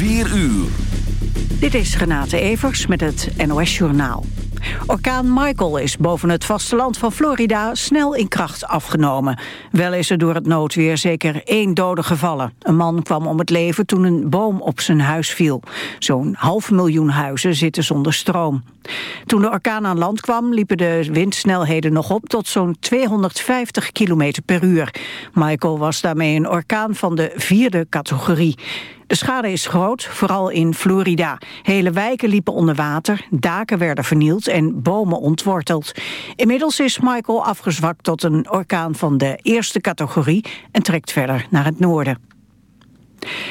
4 uur. Dit is Renate Evers met het NOS Journaal. Orkaan Michael is boven het vasteland van Florida snel in kracht afgenomen. Wel is er door het noodweer zeker één dode gevallen. Een man kwam om het leven toen een boom op zijn huis viel. Zo'n half miljoen huizen zitten zonder stroom. Toen de orkaan aan land kwam liepen de windsnelheden nog op tot zo'n 250 km per uur. Michael was daarmee een orkaan van de vierde categorie. De schade is groot, vooral in Florida. Hele wijken liepen onder water, daken werden vernield en bomen ontworteld. Inmiddels is Michael afgezwakt tot een orkaan van de eerste categorie... en trekt verder naar het noorden.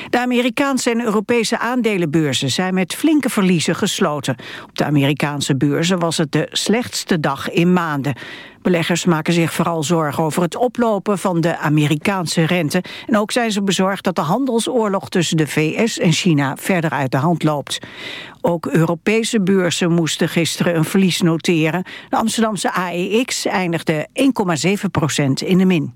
De Amerikaanse en Europese aandelenbeurzen zijn met flinke verliezen gesloten. Op de Amerikaanse beurzen was het de slechtste dag in maanden. Beleggers maken zich vooral zorgen over het oplopen van de Amerikaanse rente. En ook zijn ze bezorgd dat de handelsoorlog tussen de VS en China verder uit de hand loopt. Ook Europese beurzen moesten gisteren een verlies noteren. De Amsterdamse AEX eindigde 1,7 procent in de min.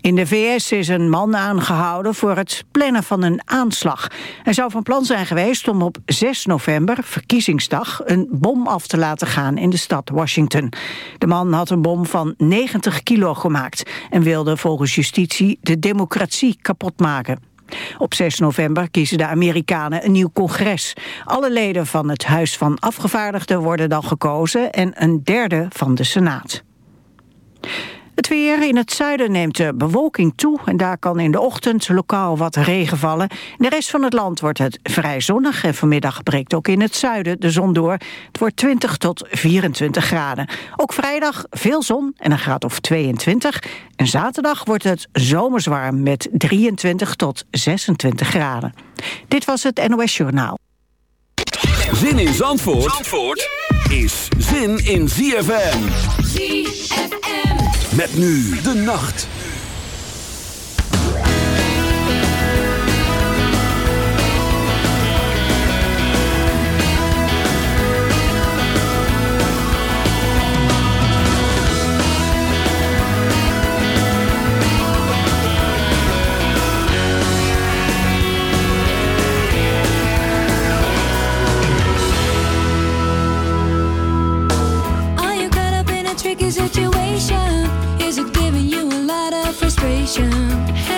In de VS is een man aangehouden voor het plannen van een aanslag. Hij zou van plan zijn geweest om op 6 november, verkiezingsdag... een bom af te laten gaan in de stad Washington. De man had een bom van 90 kilo gemaakt... en wilde volgens justitie de democratie kapotmaken. Op 6 november kiezen de Amerikanen een nieuw congres. Alle leden van het Huis van Afgevaardigden worden dan gekozen... en een derde van de Senaat. Het weer in het zuiden neemt de bewolking toe... en daar kan in de ochtend lokaal wat regen vallen. In de rest van het land wordt het vrij zonnig... en vanmiddag breekt ook in het zuiden de zon door. Het wordt 20 tot 24 graden. Ook vrijdag veel zon en een graad of 22. En zaterdag wordt het zomerswarm met 23 tot 26 graden. Dit was het NOS Journaal. Zin in Zandvoort, Zandvoort is zin in ZFM. ZFM. Met nu de nacht. Are you vision.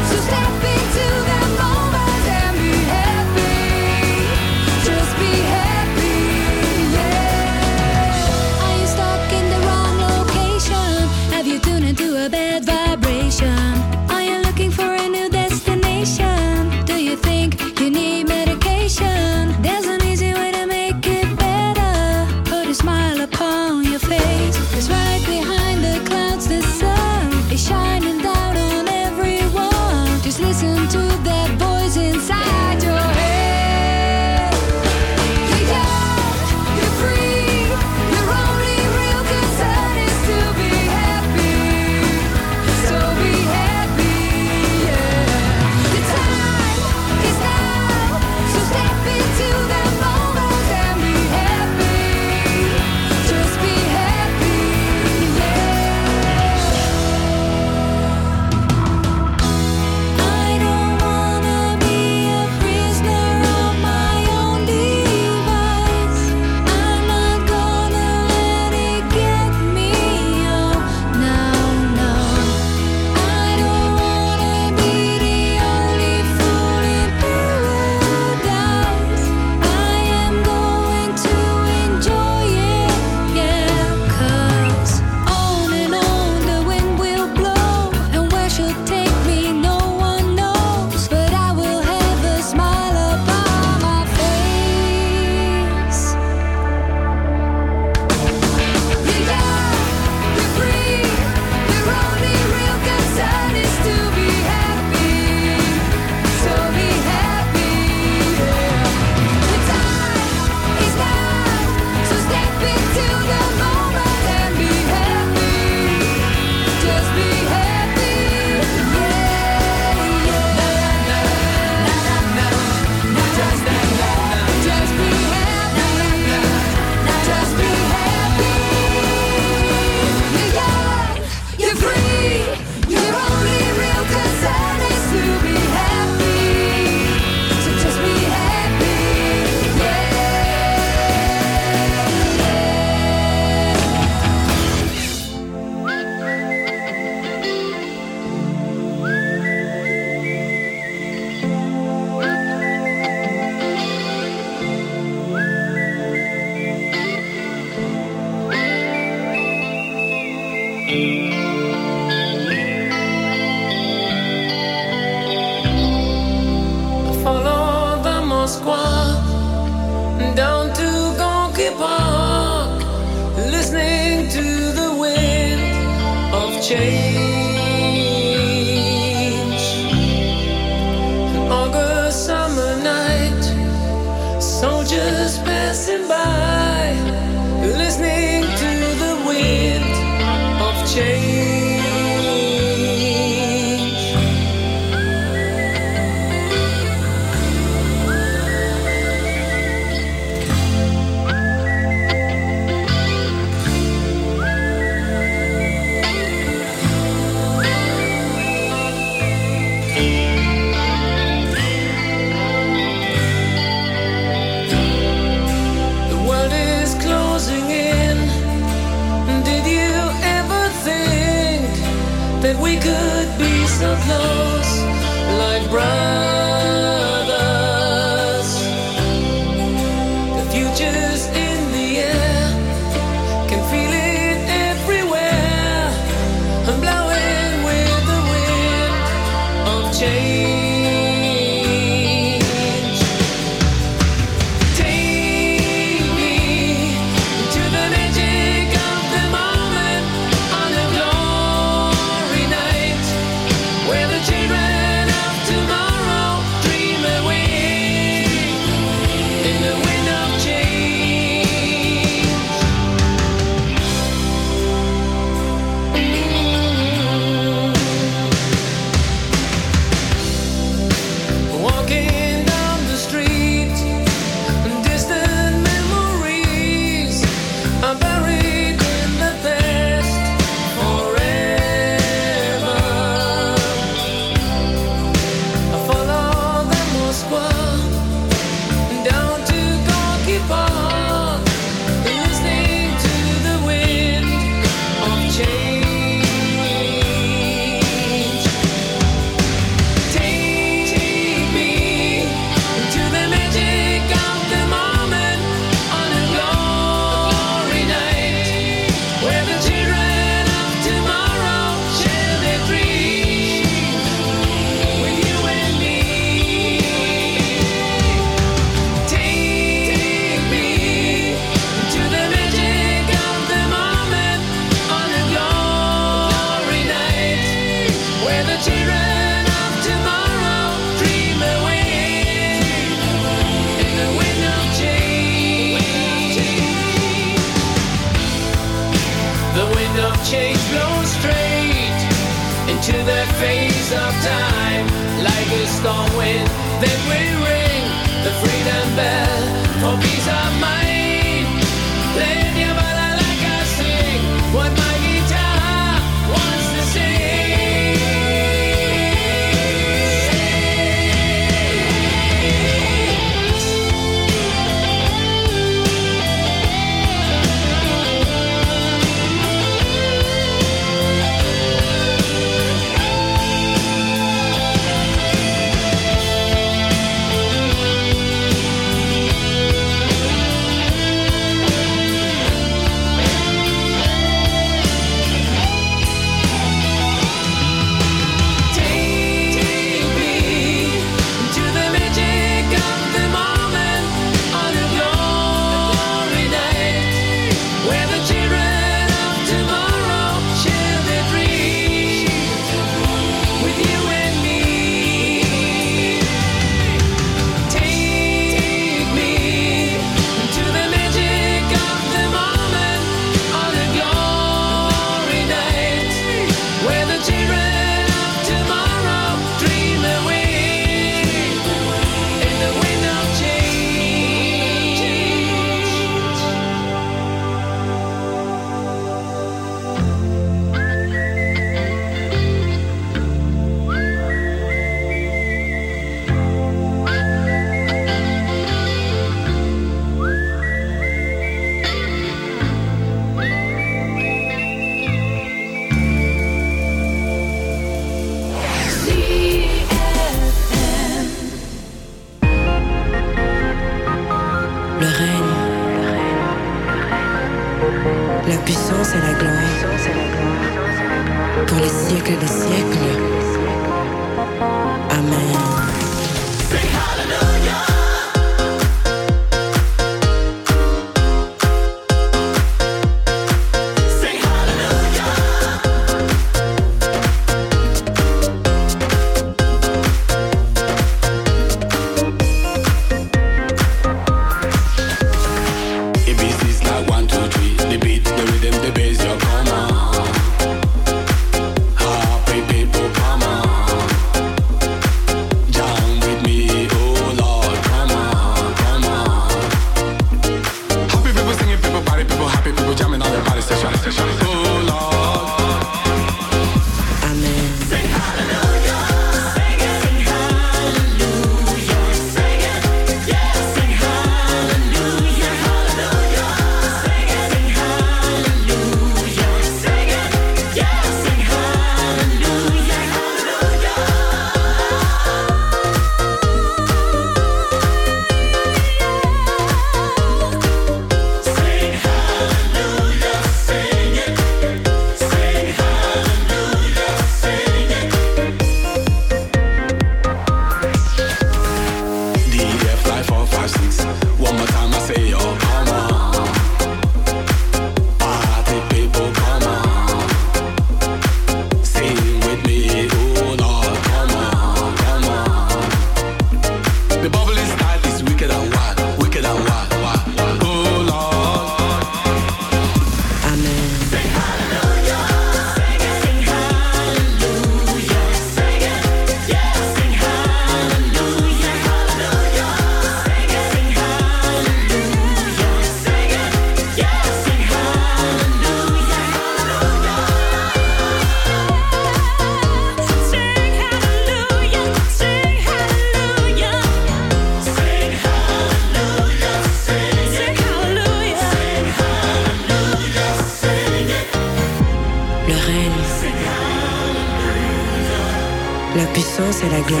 l'enfance et la gloire,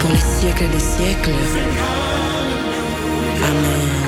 pour les siècles des siècles. Amen.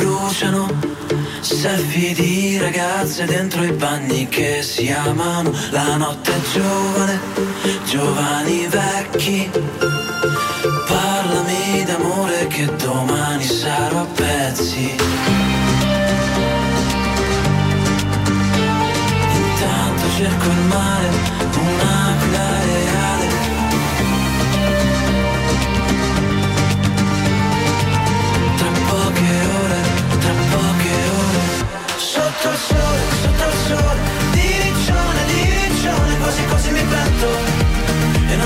bruciano. Selfie di ragazze dentro i bagni che si amano. La notte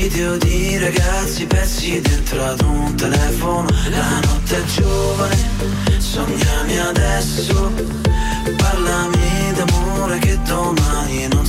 video di ragazzi pezzi dentro ad un telefono. La notte è giovane, sognami adesso. Parlami d'amore che domani non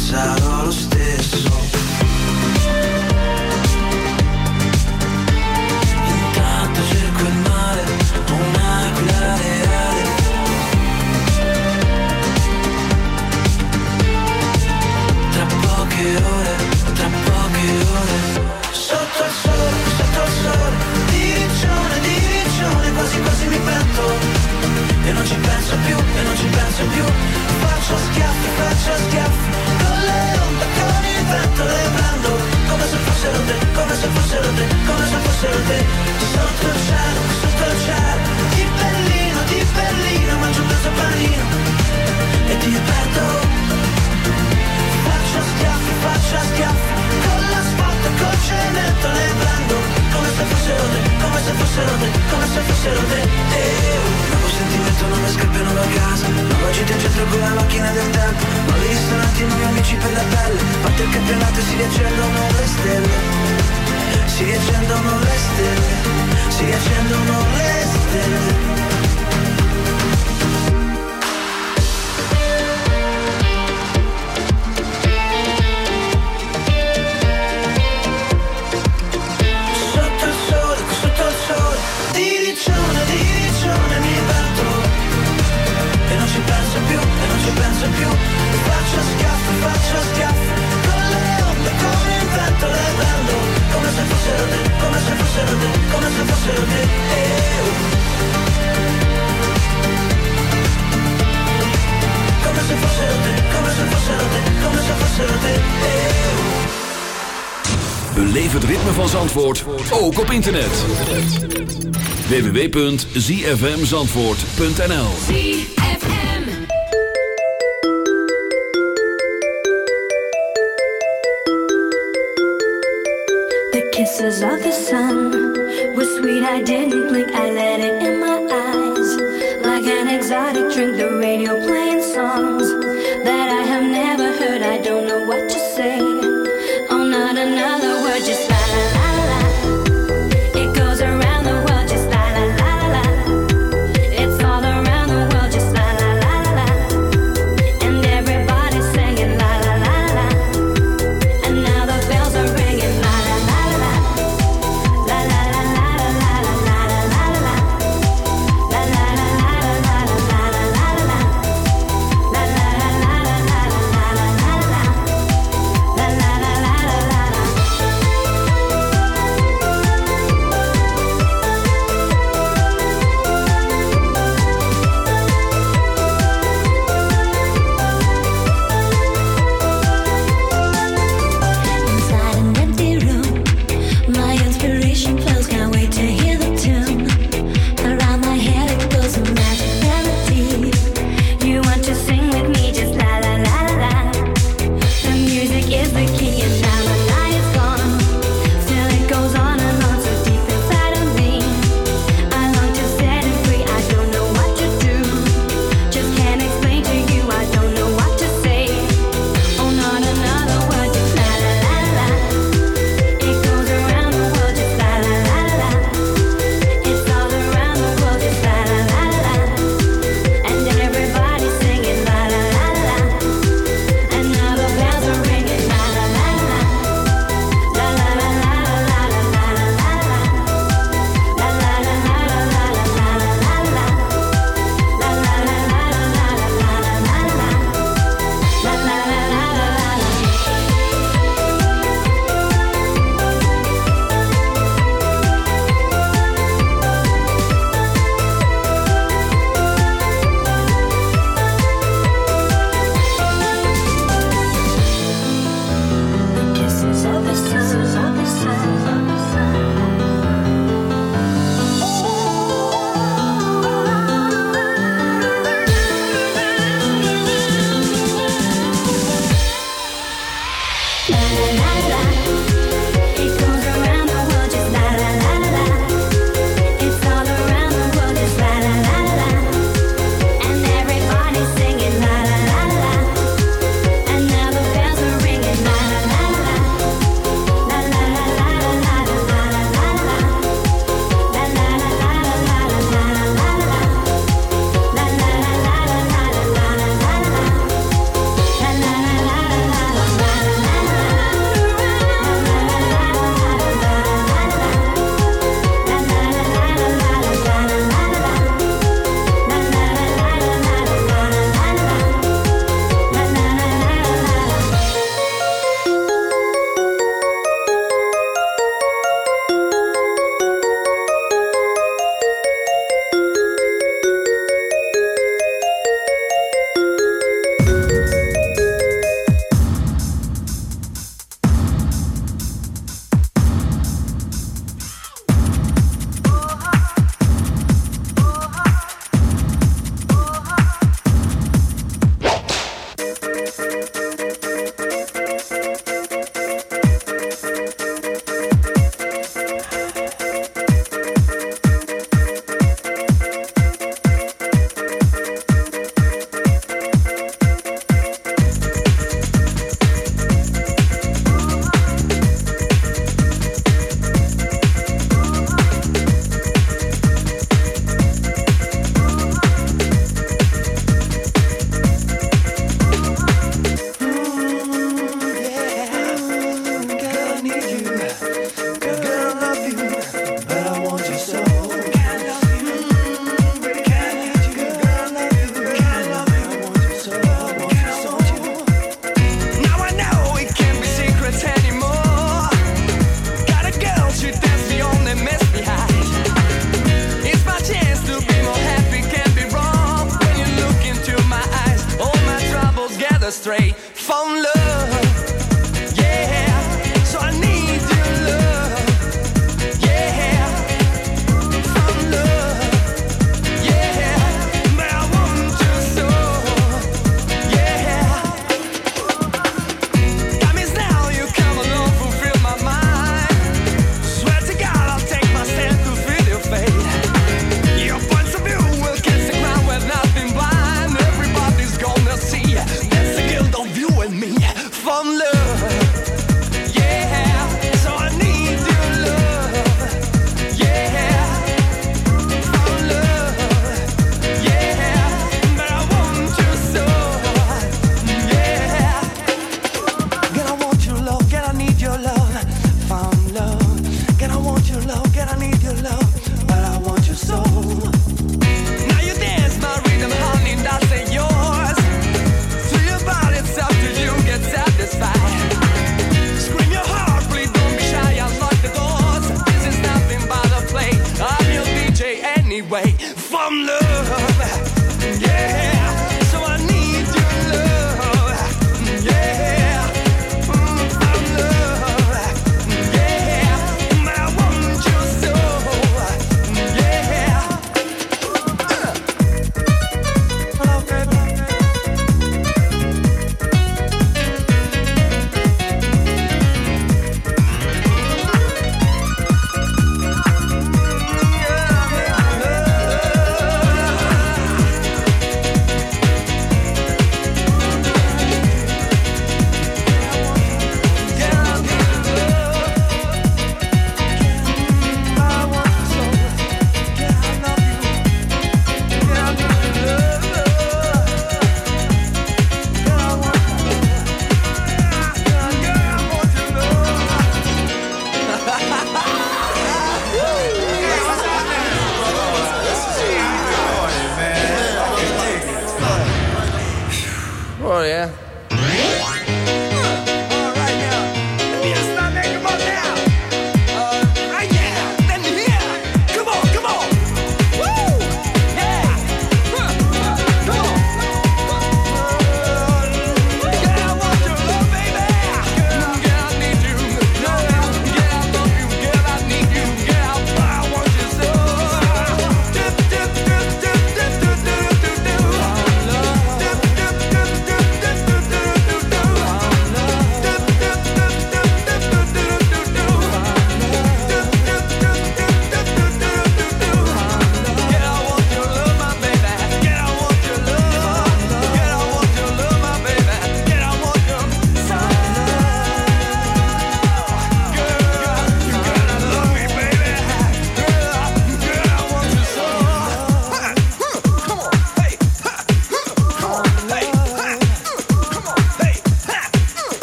op internet. www.zfmzandvoort.nl The kisses of the sun Were sweet, I didn't blink. I let it in my eyes. Like an exotic drink The radio playing songs.